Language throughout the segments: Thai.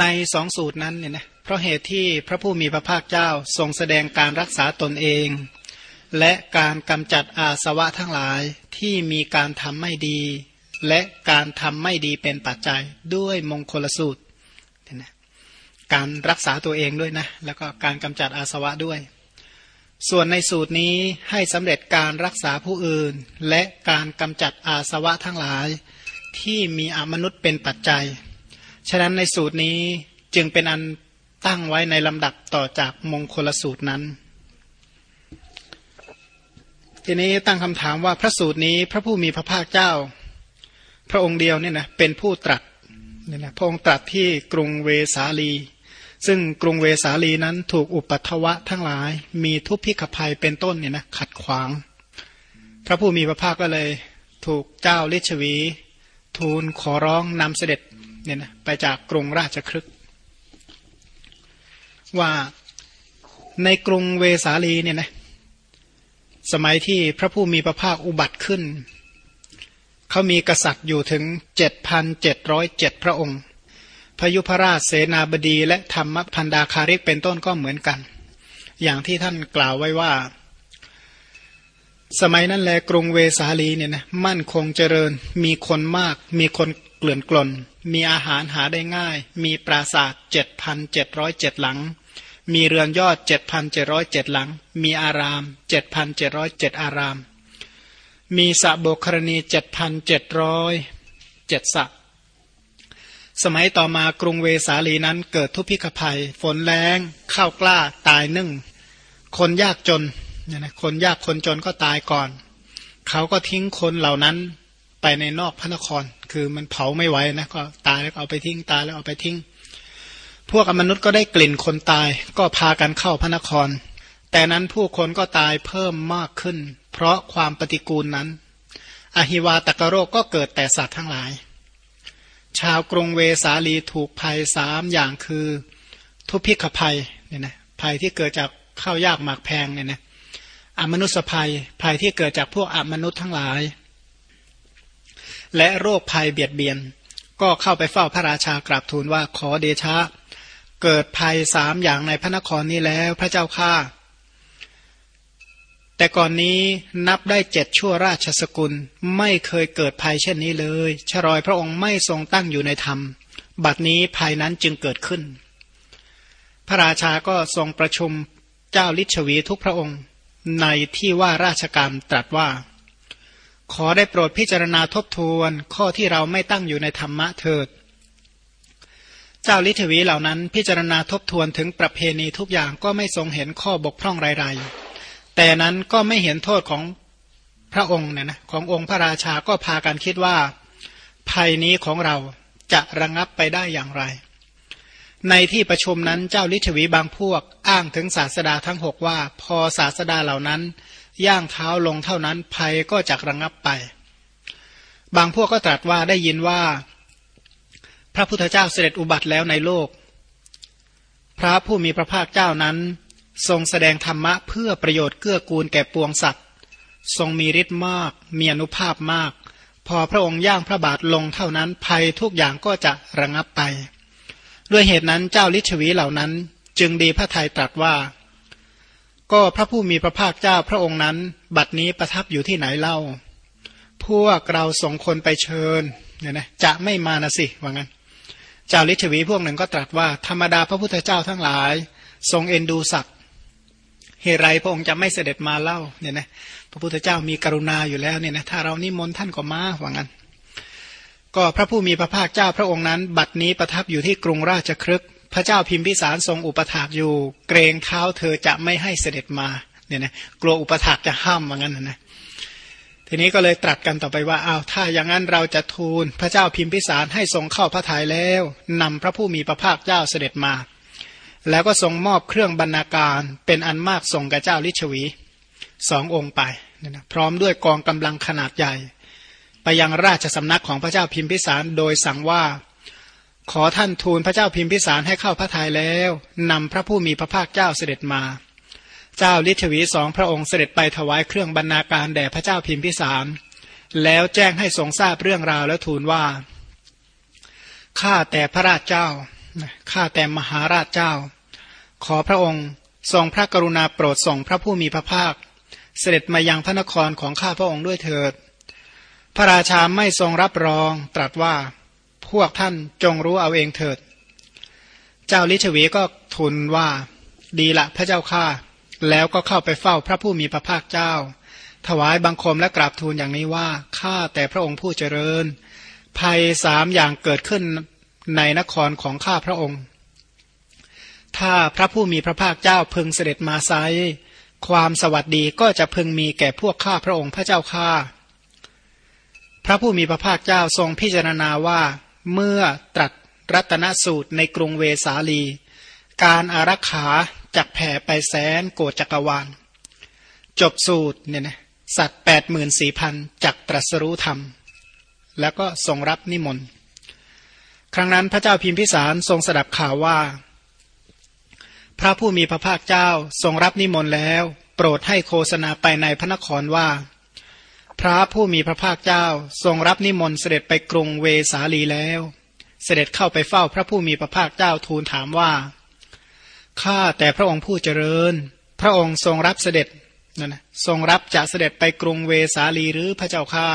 ในสองสูตรนั้นเนี่ยนะเพราะเหตุที่พระผู้มีพระภาคเจ้าทรงแสดงการรักษาตนเอง และการกำจัดอาสวะทั้งหลายที่มีการทำไม่ดี และการทำไม่ดีเป็นปัจจัยด้วยมงคลสูตรนะการรักษาตัวเองด้วยนะแล้วก็การกำจัดอาสวะด้วย ส่วนในสูตรนี้ให้สำเร็จการรักษาผู้อื่น และการกำจัดอาสวะทั้งหลายที่มีอมนุษย์เป็นปัจจัย ฉะนั้นในสูตรนี้จึงเป็นอันตั้งไว้ในลำดับต่อจากมงคลสูตรนั้น ทีนี้ตั้งคำถามว่าพระสูตรนี้พระผู้มีพระภาคเจ้า พระองค์เดียวเนี่ยนะเป็นผู้ตรัสเนี่ยนะพระองค์ตรัสที่กรุงเวสาลี ซึ่งกรุงเวสาลีนั้นถูกอุปัตวะทั้งหลาย มีทุพพิกภัยเป็นต้นเนี่ยนะขัดขวาง พระผู้มีพระภาคก็เลย ถูกเจ้าลิชวี ทูลขอร้องนำเสด็จ เนี่ยนะไปจากกรุงราชครึกว่าในกรุงเวสาลีเนี่ยนะสมัยที่พระผู้มีพระภาคอุบัติขึ้น เขามีกษัตริย์อยู่ถึงเจ็ดพันเจ็ดร้อยเจ็ดพระองค์ พยุพราชเสนาบดีและธรรมพันดาคาริกเป็นต้นก็เหมือนกัน อย่างที่ท่านกล่าวไว้ว่า สมัยนั้นแลกรุงเวสาลีเนี่ยนะมั่นคงเจริญมีคนมาก มีคน เกลื่อนกลน มีอาหารหาได้ง่าย มีปราสาทเจ็ดพันเจ็ดร้อยเจ็ดหลัง มีเรือนยอดเจ็ดพันเจ็ดร้อยเจ็ดหลัง มีอารามเจ็ดพันเจ็ดร้อยเจ็ดอาราม มีสะโบกรณีเจ็ดพันเจ็ดร้อยเจ็ดสะสมัยต่อมากรุงเวสาลีนั้นเกิดทุพพิกภัย ฝนแรงข้าวกล้าตายนึ่ง คนยากจนเนี่ยนะคนยากคนจนก็ตายก่อน เขาก็ทิ้งคนเหล่านั้นไปในนอกพระนคร คือมันเผาไม่ไหวนะก็ตายแล้วเอาไปทิ้งตายแล้วเอาไปทิ้ง พวกอมนุษย์ก็ได้กลิ่นคนตาย ก็พากันเข้าพระนคร แต่นั้นผู้คนก็ตายเพิ่มมากขึ้น เพราะความปฏิกูลนั้น อหิวาตกโรคก็เกิดแต่สัตว์ทั้งหลาย ชาวกรุงเวสาลีถูกภัยสามอย่างคือ ทุพพิกภัยเนี่ยนะภัยที่เกิดจากข้าวยากหมากแพงเนี่ยนะอมนุษยภัยภัยที่เกิดจากพวกอมนุษย์ทั้งหลาย และโรคภัยเบียดเบียน ก็เข้าไปเฝ้าพระราชากราบทูลว่าขอเดชะ เกิดภัยสามอย่างในพระนครนี้แล้วพระเจ้าข้าแต่ก่อนนี้นับได้เจ็ดชั่วราชสกุลไม่เคยเกิดภัยเช่นนี้เลย ชรอยพระองค์ไม่ทรงตั้งอยู่ในธรรม บัดนี้ภัยนั้นจึงเกิดขึ้น พระราชาก็ทรงประชุมเจ้าลิชวีทุกพระองค์ ในที่ว่าราชการตรัสว่า ขอได้โปรดพิจารณาทบทวนข้อที่เราไม่ตั้งอยู่ในธรรมะเถิด เจ้าลิทวีเหล่านั้นพิจารณาทบทวนถึงประเพณีทุกอย่างก็ไม่ทรงเห็นข้อบกพร่องไรๆ แต่นั้นก็ไม่เห็นโทษของพระองค์เนี่ยนะขององค์พระราชาก็พากันคิดว่า ภัยนี้ของเราจะระงงับไปได้อย่างไร ในที่ประชุมนั้นเจ้าลิทวีบางพวกอ้างถึงศาสดาทั้งหกว่า พอศาสดาเหล่านั้น ย่างเท้าลงเท่านั้นภัยก็จะระงงับไป บางพวกก็ตรัสว่าได้ยินว่า พระพุทธเจ้าเสด็จอุบัติแล้วในโลก พระผู้มีพระภาคเจ้านั้น ทรงแสดงธรรมะเพื่อประโยชน์เกื้อกูลแก่ปวงสัตว์ ทรงมีฤทธิ์มาก มีอนุภาพมาก พอพระองค์ย่างพระบาทลงเท่านั้นภัยทุกอย่างก็จะระงับไป ด้วยเหตุนั้นเจ้าลิชวีเหล่านั้น จึงดีพระทัยตรัสว่า ก็พระผู้มีพระภาคเจ้าพระองค์นั้น บัดนี้ประทับอยู่ที่ไหนเล่า พวกเราส่งคนไปเชิญเนี่ยนะจะไม่มานะสิว่างั้นเจ้าลิชวีพวกหนึ่งก็ตรัสว่าธรรมดาพระพุทธเจ้าทั้งหลาย ทรงเอ็นดูสัตว์เหตุไรพระองค์จะไม่เสด็จมาเล่าเนี่ยนะพระพุทธเจ้ามีกรุณาอยู่แล้วเนี่ยนะถ้าเรานิมนต์ท่านก็มาว่างั้น ก็พระผู้มีพระภาคเจ้าพระองค์นั้น บัดนี้ประทับอยู่ที่กรุงราชครึก พระเจ้าพิมพิสารทรงอุปถากอยู่ เกรงเท้าเธอจะไม่ให้เสด็จมาเนี่ยนะกลัวอุปถากจะห้ามว่างั้นนะทีนี้ก็เลยตรัสกันต่อไปว่าอ้าวถ้าอย่างนั้นเราจะทูลพระเจ้าพิมพิสารให้ทรงเข้าพระทัยแล้วนำพระผู้มีพระภาคเจ้าเสด็จมา แล้วก็ทรงมอบเครื่องบรรณาการเป็นอันมากส่งกับเจ้าลิชวีสององค์ไปนะพร้อมด้วยกองกำลังขนาดใหญ่ ไปยังราชสำนักของพระเจ้าพิมพิสารโดยสั่งว่า ขอท่านทูลพระเจ้าพิมพิสารให้เข้าพระทัยแล้วนำพระผู้มีพระภาคเจ้าเสด็จมา เจ้าลิชวีสองพระองค์เสด็จไปถวายเครื่องบรรณาการแด่พระเจ้าพิมพิสาร แล้วแจ้งให้ทรงทราบเรื่องราวแล้วทูลว่าข้าแต่พระราชเจ้าข้าแต่มหาราชเจ้า ขอพระองค์ทรงพระกรุณาโปรดส่งพระผู้มีพระภาค เสด็จมายังพระนครของข้าพระองค์ด้วยเถิด พระราชาไม่ทรงรับรองตรัสว่า พวกท่านจงรู้เอาเองเถิด เจ้าลิชวีก็ทูลว่าดีละพระเจ้าข้าแล้วก็เข้าไปเฝ้าพระผู้มีพระภาคเจ้า ถวายบังคมและกราบทูลอย่างนี้ว่าข้าแต่พระองค์ผู้เจริญ ภัยสามอย่างเกิดขึ้นในนครของข้าพระองค์ ถ้าพระผู้มีพระภาคเจ้าพึงเสด็จมาไซความสวัสดีก็จะพึงมีแก่พวกข้าพระองค์พระเจ้าข้าพระผู้มีพระภาคเจ้าทรงพิจารณาว่า เมื่อตรัสรัตนสูตรในกรุงเวสาลี การอารักขาจักแผ่ไปแสนโกจักรวาล จบสูตรเนี่ยนะสัตว์แปดหมื่นสี่พันจักตรัสรู้ธรรม แล้วก็ทรงรับนิมนต์ ครั้งนั้นพระเจ้าพิมพิสารทรงสดับข่าวว่า พระผู้มีพระภาคเจ้าทรงรับนิมนต์แล้ว โปรดให้โฆษณาไปในพระนครว่า พระผู้มีพระภาคเจ้าทรงรับนิมนต์เสด็จไปกรุงเวสาลีแล้ว เสด็จเข้าไปเฝ้าพระผู้มีพระภาคเจ้าทูลถามว่าข้าแต่พระองค์ผู้เจริญ พระองค์ทรงรับเสด็จนั่นนะทรงรับจะเสด็จไปกรุงเวสาลีหรือพระเจ้าข้า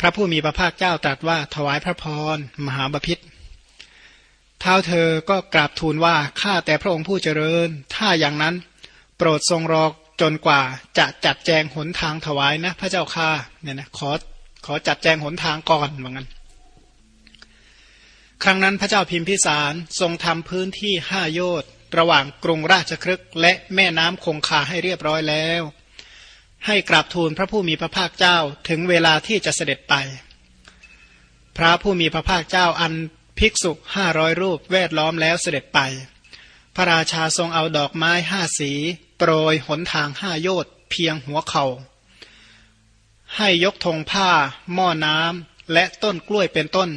พระผู้มีพระภาคเจ้าตรัสว่าถวายพระพรมหาบพิษเท้าเธอก็กราบทูลว่าข้าแต่พระองค์ผู้เจริญ ถ้าอย่างนั้น โปรดทรงรอ จนกว่าจะจัดแจงหนทางถวายนะ พระเจ้าข้าเนี่ยนะขอขอจัดแจงหนทางก่อนเหมือนกันครั้งนั้นพระเจ้าพิมพิสารทรงทำพื้นที่ห้าโยชน์ระหว่างกรุงราชครึกและแม่น้ำคงคาให้เรียบร้อยแล้ว ให้กราบทูลพระผู้มีพระภาคเจ้าถึงเวลาที่จะเสด็จไป พระผู้มีพระภาคเจ้าอันภิกษุห้าร้อยรูปแวดล้อมแล้วเสด็จไป พระราชาทรงเอาดอกไม้ห้าสี โปรยหนทางห้าโยชน์เพียงหัวเขา่า ให้ยกธงผ้า หม้อน้ำและต้นกล้วยเป็นต้น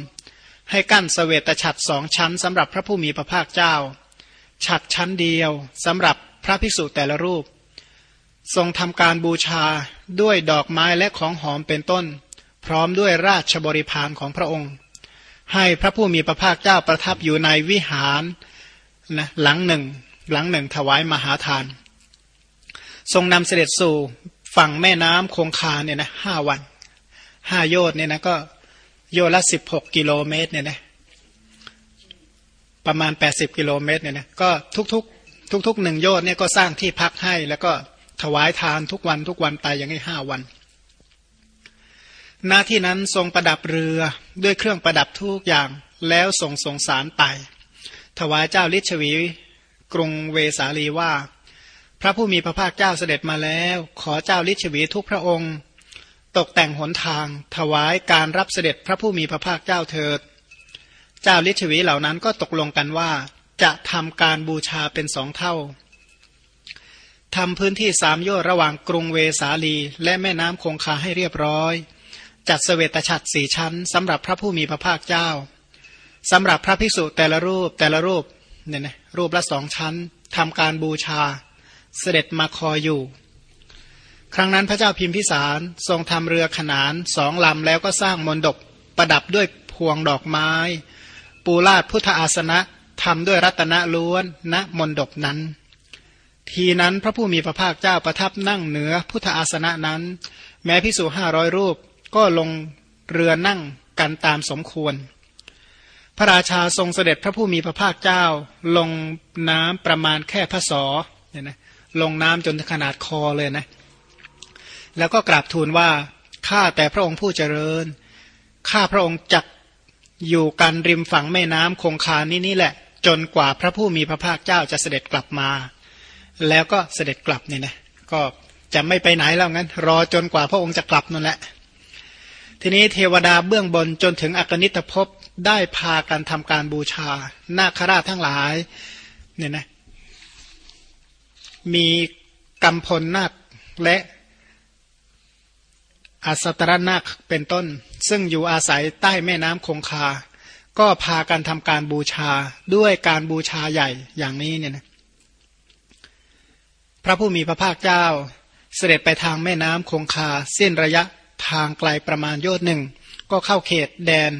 ให้กั้นสเสวตฉัตรสองชั้นสำหรับพระผู้มีพระภาคเจ้า ฉัตรชั้นเดียวสำหรับพระภิกษุแต่ละรูป ทรงทำการบูชาด้วยดอกไม้และของหอมเป็นต้น พร้อมด้วยราชบริพารของพระองค์ ให้พระผู้มีพระภาคเจ้าประทับอยู่ในวิหารนะหลังหนึ่ง หลังหนึ่งถวายมหาทาน ทรงนำเสด็จสู่ฝั่งแม่น้ำคงคาเนี่ยนะห้าวันห้าโยชน์เนี่ยนะก็โยละสิบหกกิโลเมตรเนี่ยนะประมาณแปดสิบกิโลเมตรเนี่ยนะก็ทุกๆทุกๆหนึ่งโยชน์เนี่ยก็สร้างที่พักให้ แล้วก็ถวายทานทุกวันทุกวันไปอย่างนี้ห้าวัน หน้าที่นั้นทรงประดับเรือด้วยเครื่องประดับทุกอย่างแล้วส่งสงสารไป ถวายเจ้าลิชวีกรุงเวสาลีว่า ระผู้มีพระภาคเจ้าเสด็จมาแล้ว ขอเจ้าลิชวีทุกพระองค์ ตกแต่งหนทาง ถวายการรับเสด็จพระผู้มีพระภาคเจ้าเถิด เจ้าลิชวีเหล่านั้นก็ตกลงกันว่า จะทำการบูชาเป็นสองเท่าทำพื้นที่สามโยชน์ระหว่างกรุงเวสาลีและแม่น้ำคงคาให้เรียบร้อย จัดเสวตฉัตรสี่ชั้นสำหรับพระผู้มีพระภาคเจ้าสำหรับพระภิกษุแต่ละรูปแต่ละรูปเนี่ยนะรูปละสองชั้นทำการบูชา เสด็จมาคอยอยู่ ครั้งนั้นพระเจ้าพิมพิสารทรงทำเรือขนานสองลำแล้วก็สร้างมนดกประดับด้วยพวงดอกไม้ ปูลาดพุทธอาสนะทำด้วยรัตนล้วนณมนดกนั้น ทีนั้นพระผู้มีพระภาคเจ้าประทับนั่งเหนือพุทธอาสนะนั้น แม้พิสูจห้าร้อยรูปก็ลงเรือนั่งกันตามสมควร พระราชาทรงเสด็จพระผู้มีพระภาคเจ้าลงน้ำประมาณแค่พระศอเนี่ยนะ ลงน้ำจนขนาดคอเลยนะ แล้วก็กราบทูลว่าข้าแต่พระองค์ผู้เจริญข้าพระองค์จักอยู่กันริมฝั่งแม่น้ำคงคานี้นี่แหละ จนกว่าพระผู้มีพระภาคเจ้าจะเสด็จกลับมา แล้วก็เสด็จกลับนี่นะก็จะไม่ไปไหนแล้วงั้น รอจนกว่าพระองค์จะกลับนั่นแหละ ทีนี้เทวดาเบื้องบนจนถึงอกนิตภพได้พากันทำการบูชา นาคราชทั้งหลายเนี่ยนะ มีกำพลนาคและอัสตรนาคเป็นต้น ซึ่งอยู่อาศัยใต้แม่น้ำคงคา ก็พากันทำการบูชาด้วยการบูชาใหญ่อย่างนี้เนี่ยนะพระผู้มีพระภาคเจ้า เสด็จไปทางแม่น้ำคงคาเส้นระยะทางไกลประมาณโยชน์หนึ่ง ก็เข้าเขตแดน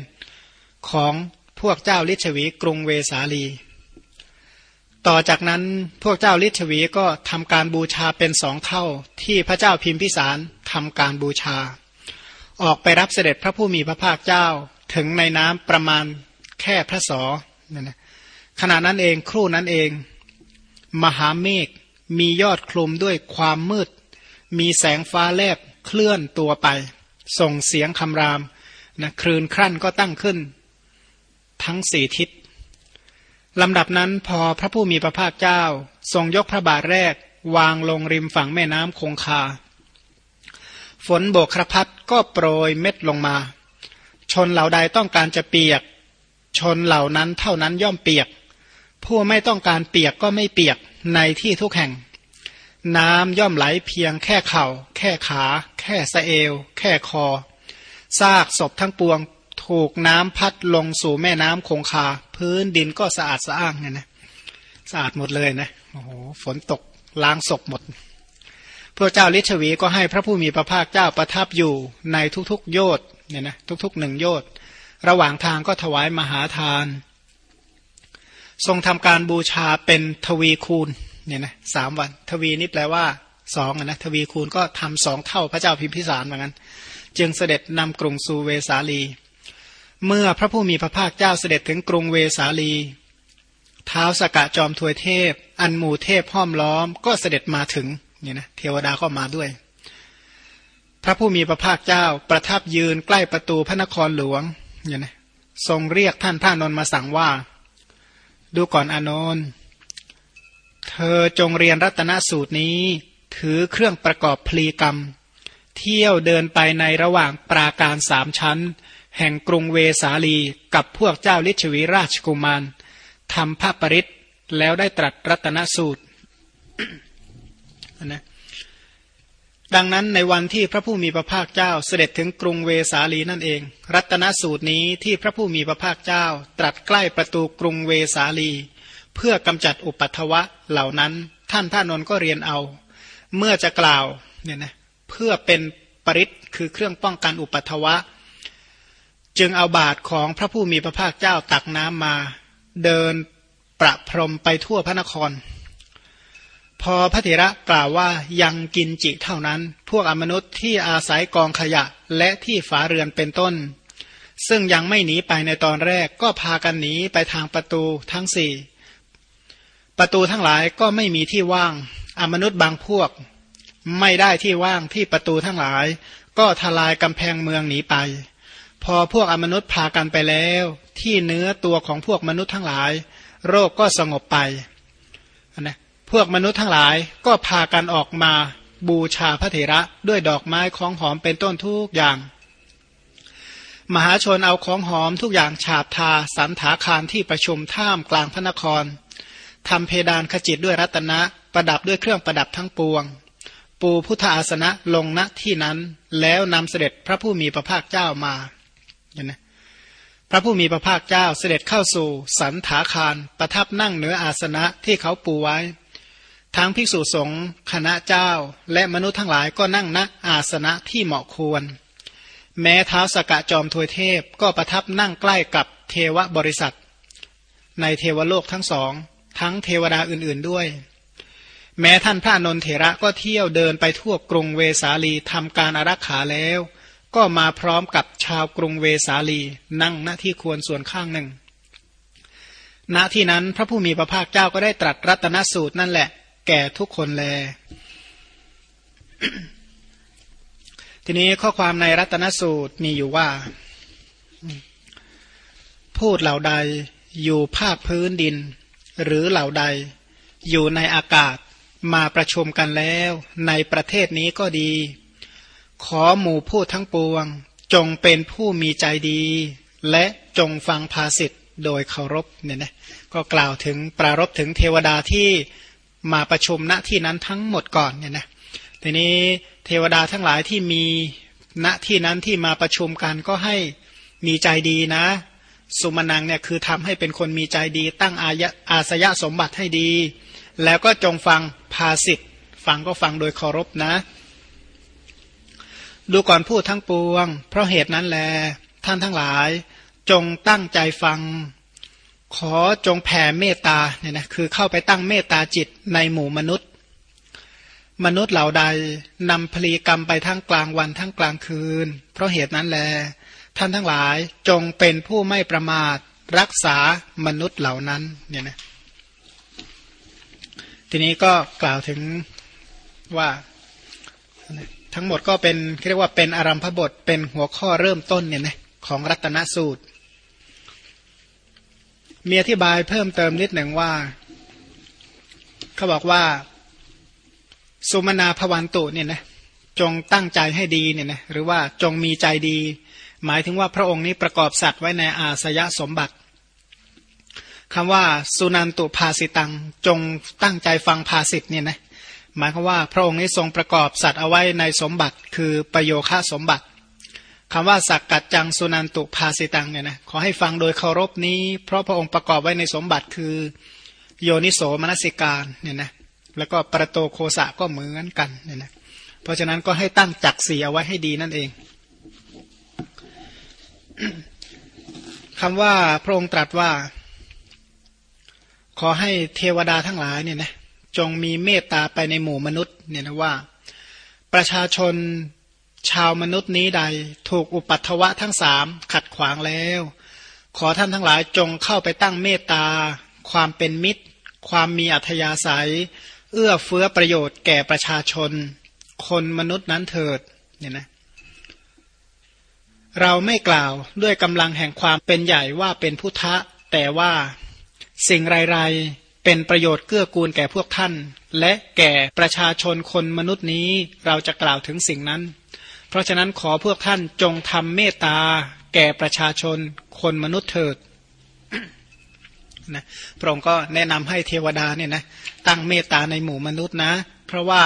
ของพวกเจ้าลิชวีกรุงเวสาลี ต่อจากนั้นพวกเจ้าลิชวีก็ทำการบูชาเป็นสองเท่าที่พระเจ้าพิมพิสารทำการบูชา ออกไปรับเสด็จพระผู้มีพระภาคเจ้าถึงในน้ำประมาณแค่พระสอนี่นะขณะนั้นเองครู่นั้นเอง มหาเมฆมียอดคลุมด้วยความมืด มีแสงฟ้าแลบเคลื่อนตัวไป ส่งเสียงคำรามนะคลื่นครั่นก็ตั้งขึ้น ทั้งสี่ทิศ ลำดับนั้นพอพระผู้มีพระภาคเจ้า ทรงยกพระบาทแรก วางลงริมฝั่งแม่น้ำคงคา ฝนโบกครพัดก็โปรยเม็ดลงมา ชนเหล่าใดต้องการจะเปียก ชนเหล่านั้นเท่านั้นย่อมเปียก ผู้ไม่ต้องการเปียกก็ไม่เปียกในที่ทุกแห่ง น้ำย่อมไหลเพียงแค่เข่า แค่ขา แค่สะเอว แค่คอซากศพทั้งปวง ถูกน้ำพัดลงสู่แม่น้ำคงคา พื้นดินก็สะอาดสะอ้างไงนะสะอาดหมดเลยนะโอ้โหฝนตกล้างศพหมด พระเจ้าลิชวีก็ให้พระผู้มีพระภาคเจ้าประทับอยู่ในทุกๆ โยชน์เนี่ยนะทุกๆหนึ่งโยชน์ระหว่างทางก็ถวายมหาทาน ทรงทำการบูชาเป็นทวีคูณเนี่ยนะสามวัน ทวีนี่แปลว่าสองนะทวีคูณก็ทำสองเท่าพระเจ้าพิมพิสารเหมือนกันจึงเสด็จนำกรุงสู่เวสาลี เมื่อพระผู้มีพระภาคเจ้าเสด็จถึงกรุงเวสาลีท้าวสกะจอมทวยเทพ อันหมู่เทพห้อมล้อมก็เสด็จมาถึงเนี่ยนะเทวดาก็มาด้วย พระผู้มีพระภาคเจ้าประทับยืนใกล้ประตูพระนครหลวงเนี่ยนะทรงเรียกท่านพระนนท์มาสั่งว่า ดูก่อนอนนท์เธอจงเรียนรัตนสูตรนี้ ถือเครื่องประกอบพลีกรรม เที่ยวเดินไปในระหว่างปราการสามชั้น แห่งกรุงเวสาลีกับพวกเจ้าลิชวีราชกุมารทำพระปริศแล้วได้ตรัสรัตนสูตรนะดังนั้นในวันที่พระผู้มีพระภาคเจ้าเสด็จถึงกรุงเวสาลีนั่นเอง รัตนสูตรนี้ที่พระผู้มีพระภาคเจ้า ตรัสใกล้ประตูกรุงเวสาลี เพื่อกำจัดอุปัทวะเหล่านั้น ท่านพระนนก็เรียนเอา เมื่อจะกล่าวเนี่ยนะเพื่อเป็นปริศคือเครื่องป้องกันอุปัทวะ จึงเอาบาทของพระผู้มีพระภาคเจ้าตักน้ำมา เดินประพรมไปทั่วพระนคร พอพระเถระกล่าวว่ายังกินจิเท่านั้น พวกอมนุษย์ที่อาศัยกองขยะและที่ฝาเรือนเป็นต้น ซึ่งยังไม่หนีไปในตอนแรกก็พากันหนีไปทางประตูทั้งสี่ประตูทั้งหลายก็ไม่มีที่ว่างอมนุษย์บางพวก ไม่ได้ที่ว่างที่ประตูทั้งหลาย ก็ทลายกำแพงเมืองหนีไป พอพวกอมนุษย์พากันไปแล้ว ที่เนื้อตัวของพวกมนุษย์ทั้งหลาย โรคก็สงบไปนะพวกมนุษย์ทั้งหลายก็พากันออกมาบูชาพระเถระด้วยดอกไม้ของหอมเป็นต้นทุกอย่าง มหาชนเอาของหอมทุกอย่างฉาบทาสันถาคารที่ประชุมท่ามกลางพระนครทำเพดานขจิตด้วยรัตนะ ประดับด้วยเครื่องประดับทั้งปวง ปูพุทธาสนะลงณที่นั้น แล้วนำเสด็จพระผู้มีพระภาคเจ้ามา เห็นไหมพระผู้มีพระภาคเจ้าเสด็จเข้าสู่ สันถาคาร ประทับนั่งเหนืออาสนะที่เขาปูไว้ ทั้งภิกษุสงฆ์คณะเจ้า และมนุษย์ทั้งหลายก็นั่งณอาสนะที่เหมาะควร แม้เท้าสกะจอมทวยเทพก็ประทับนั่งใกล้กับเทวบริษัท ในเทวโลกทั้งสอง ทั้งเทวดาอื่นๆด้วย แม้ท่านพระนนเถระก็เที่ยวเดินไปทั่วกรุงเวสาลีทำการอารักขาแล้ว ก็มาพร้อมกับชาวกรุงเวสาลี นั่งหน้าที่ควรส่วนข้างหนึ่ง ณที่นั้นพระผู้มีพระภาคเจ้าก็ได้ตรัสรัตนสูตรนั่นแหละ แก่ทุกคนแล ทีนี้ข้อความในรัตนสูตรมีอยู่ว่า พูดเหล่าใดอยู่ภาคพื้นดิน หรือเหล่าใด อยู่ในอากาศมาประชุมกันแล้ว ในประเทศนี้ก็ดี ขอหมู่ผู้ทั้งปวง จงเป็นผู้มีใจดี และจงฟังภาสิทธ์โดยเคารพเนี่ยนะก็กล่าวถึงปรารบถึงเทวดาที่มาประชุมณที่นั้นทั้งหมดก่อนเนี่ยนะทีนี้เทวดาทั้งหลายที่มีณที่นั้นที่มาประชุมกันก็ให้มีใจดีนะ สุมานังเนี่ยคือทำให้เป็นคนมีใจดี ตั้งอายะอาสยะสมบัติให้ดี แล้วก็จงฟังภาสิทธ์ฟังก็ฟังโดยเคารพนะ ดูก่อนพูดทั้งปวง เพราะเหตุนั้นแล ท่านทั้งหลาย จงตั้งใจฟัง ขอจงแผ่เมตตาเนี่ยนะคือเข้าไปตั้งเมตตาจิตในหมู่มนุษย์ มนุษย์เหล่าใดนำพลีกรรมไปทั้งกลางวันทั้งกลางคืน เพราะเหตุนั้นแล ท่านทั้งหลายจงเป็นผู้ไม่ประมาทรักษามนุษย์เหล่านั้นเนี่ยนะทีนี้ก็กล่าวถึงว่า ทั้งหมดก็เป็นเรียกว่าเป็นอารัมพบทเป็นหัวข้อเริ่มต้นเนี่ยนะของรัตนสูตร มีอธิบายเพิ่มเติมนิดหนึ่งว่า เขาบอกว่า สุมนาภวันตุเนี่ยนะจงตั้งใจให้ดีเนี่ยนะหรือว่าจงมีใจดี หมายถึงว่าพระองค์นี้ประกอบสัตว์ไว้ในอาสยสมบัติคำว่าสุนันตุภาสิตัง จงตั้งใจฟังภาสิตเนี่ยนะ หมายความว่าพระองค์นี้ทรงประกอบสัตว์เอาไว้ในสมบัติคือประโยค่าสมบัติคำว่าสักกัดจังสุนันตุภาสิตังเนี่ยนะขอให้ฟังโดยเคารพนี้ เพราะพระองค์ประกอบไว้ในสมบัติคือ โยนิโสมนสิการเนี่ยนะแล้วก็ประโตโคสะก็เหมือนกันเนี่ยนะเพราะฉะนั้นก็ให้ตั้งจักสีเอาไว้ให้ดีนั่นเองคำว่าพระองค์ตรัสว่า ขอให้เทวดาทั้งหลายเนี่ยนะ จงมีเมตตาไปในหมู่มนุษย์เนี่ยนะว่า ประชาชนชาวมนุษย์นี้ใด ถูกอุปัตวะทั้งสามขัดขวางแล้ว ขอท่านทั้งหลายจงเข้าไปตั้งเมตตา ความเป็นมิตร ความมีอัธยาศัย เอื้อเฟื้อประโยชน์แก่ประชาชน คนมนุษย์นั้นเถิดเนี่ยนะเราไม่กล่าวด้วยกำลังแห่งความเป็นใหญ่ว่าเป็นพุทธะ แต่ว่าสิ่งไร เป็นประโยชน์เกื้อกูลแก่พวกท่าน และแก่ประชาชนคนมนุษย์นี้เราจะกล่าวถึงสิ่งนั้น เพราะฉะนั้นขอพวกท่านจงทำเมตตาแก่ประชาชนคนมนุษย์เถิดนะพระองค์ก็แนะนำให้เทวดาเนี่ยนะตั้งเมตตาในหมู่มนุษย์นะ เพราะว่า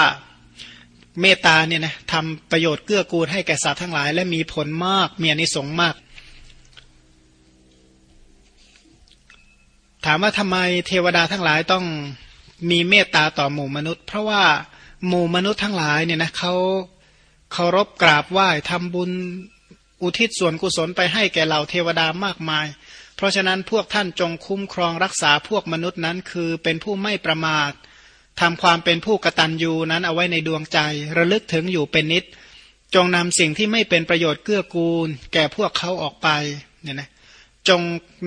เมตตาเนี่ยนะทำประโยชน์เกื้อกูลให้แก่สัตว์ทั้งหลาย และมีผลมากมีอนิสงส์มาก ถามว่าทำไมเทวดาทั้งหลายต้องมีเมตตาต่อหมู่มนุษย์ เพราะว่าหมู่มนุษย์ทั้งหลายเนี่ยนะเขาเคารพกราบไหว้ทำบุญอุทิศส่วนกุศลไปให้แก่เหล่าเทวดามากมาย เพราะฉะนั้นพวกท่านจงคุ้มครองรักษาพวกมนุษย์นั้น คือเป็นผู้ไม่ประมาททำความเป็นผู้กตัญญูนั้นเอาไว้ในดวงใจ ระลึกถึงอยู่เป็นนิด จงนำสิ่งที่ไม่เป็นประโยชน์เกื้อกูล แก่พวกเขาออกไปเนี่ยนะ จง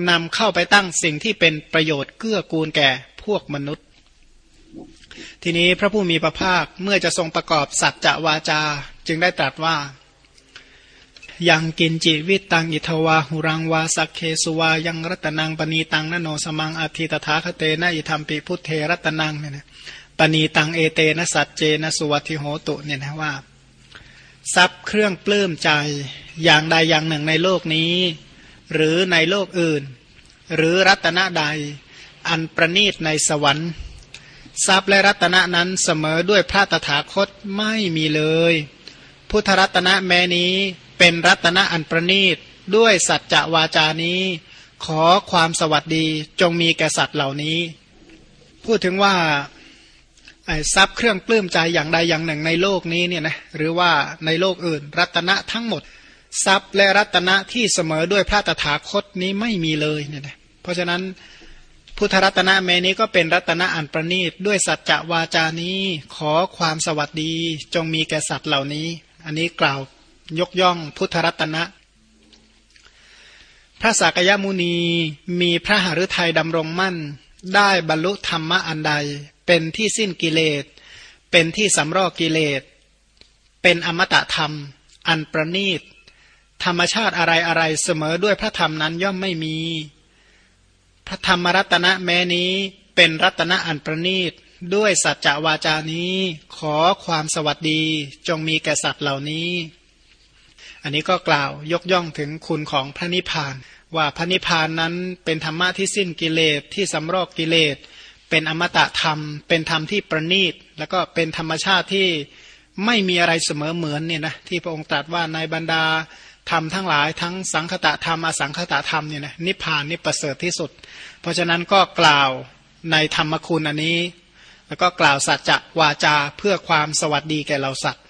นำเข้าไปตั้งสิ่งที่เป็นประโยชน์เกื้อกูลแก่พวกมนุษย์ ทีนี้พระผู้มีพระภาคเมื่อจะทรงประกอบสัจจะวาจา จึงได้ตรัสว่ายังกินจิวิตตังอิทวาหุรังวาสักเคสุวายังรัตนังปณีตังนโนสมังอธิตถาคเตนะอิธรรมปิพุทเทรัตนังเนี่ยนะปณีตังเอเตนะสัจเจนะสุวัติโหตุเนี่ยนะว่า ทรัพย์เครื่องปลื้มใจอย่างใดอย่างหนึ่งในโลกนี้ หรือในโลกอื่น หรือรัตนะใด อันประณีตในสวรรค์ ทรัพย์และรัตนะนั้นเสมอด้วยพระตถาคตไม่มีเลย พุทธรัตนะแม้นี้เป็นรัตนะอันประณีตด้วยสัจจะวาจานี้ ขอความสวัสดีจงมีแก่สัตว์เหล่านี้ พูดถึงว่าทรัพย์เครื่องปลื้มใจอย่างใดอย่างหนึ่งในโลกนี้เนี่ยนะหรือว่าในโลกอื่น รัตนะทั้งหมด ทรัพย์และรัตนะที่เสมอด้วยพระตถาคตนี้ไม่มีเลยเนี่ยนะเพราะฉะนั้นพุทธรัตนะเมนี้ก็เป็นรัตนะอันประณีตด้วยสัจจะวาจานี้ขอความสวัสดีจงมีแก่สัตว์เหล่านี้ อันนี้กล่าวยกย่องพุทธรัตนะ พระสากยมุนีมีพระหฤทัยดำรงมั่น ได้บรรลุธรรมะอันใด เป็นที่สิ้นกิเลส เป็นที่สำรอกกิเลส เป็นอมตะธรรม อันประณีต ธรรมชาติอะไรอะไรเสมอด้วยพระธรรมนั้นย่อมไม่มี พระธรรมรัตนะแม้นี้เป็นรัตนะอันประณีตด้วยสัจจวาจานี้ ขอความสวัสดีจงมีแก่สัตว์เหล่านี้ อันนี้ก็กล่าวยกย่องถึงคุณของพระนิพพาน ว่าพระนิพพานนั้นเป็นธรรมะที่สิ้นกิเลสที่สำรอกกิเลส เป็นอมตะธรรม เป็นธรรมที่ประณีต แล้วก็เป็นธรรมชาติที่ไม่มีอะไรเสมอเหมือนเนี่ยนะที่พระองค์ตรัสว่าในบรรดา ธรรมทั้งหลายทั้งสังคตะธรรมอสังคตะธรรมเนี่ยนะนิพพานนี่ประเสริฐที่สุด เพราะฉะนั้นก็กล่าวในธรรมคุณอันนี้ แล้วก็กล่าวสัจจะวาจาเพื่อความสวัสดีแก่เราสัตว์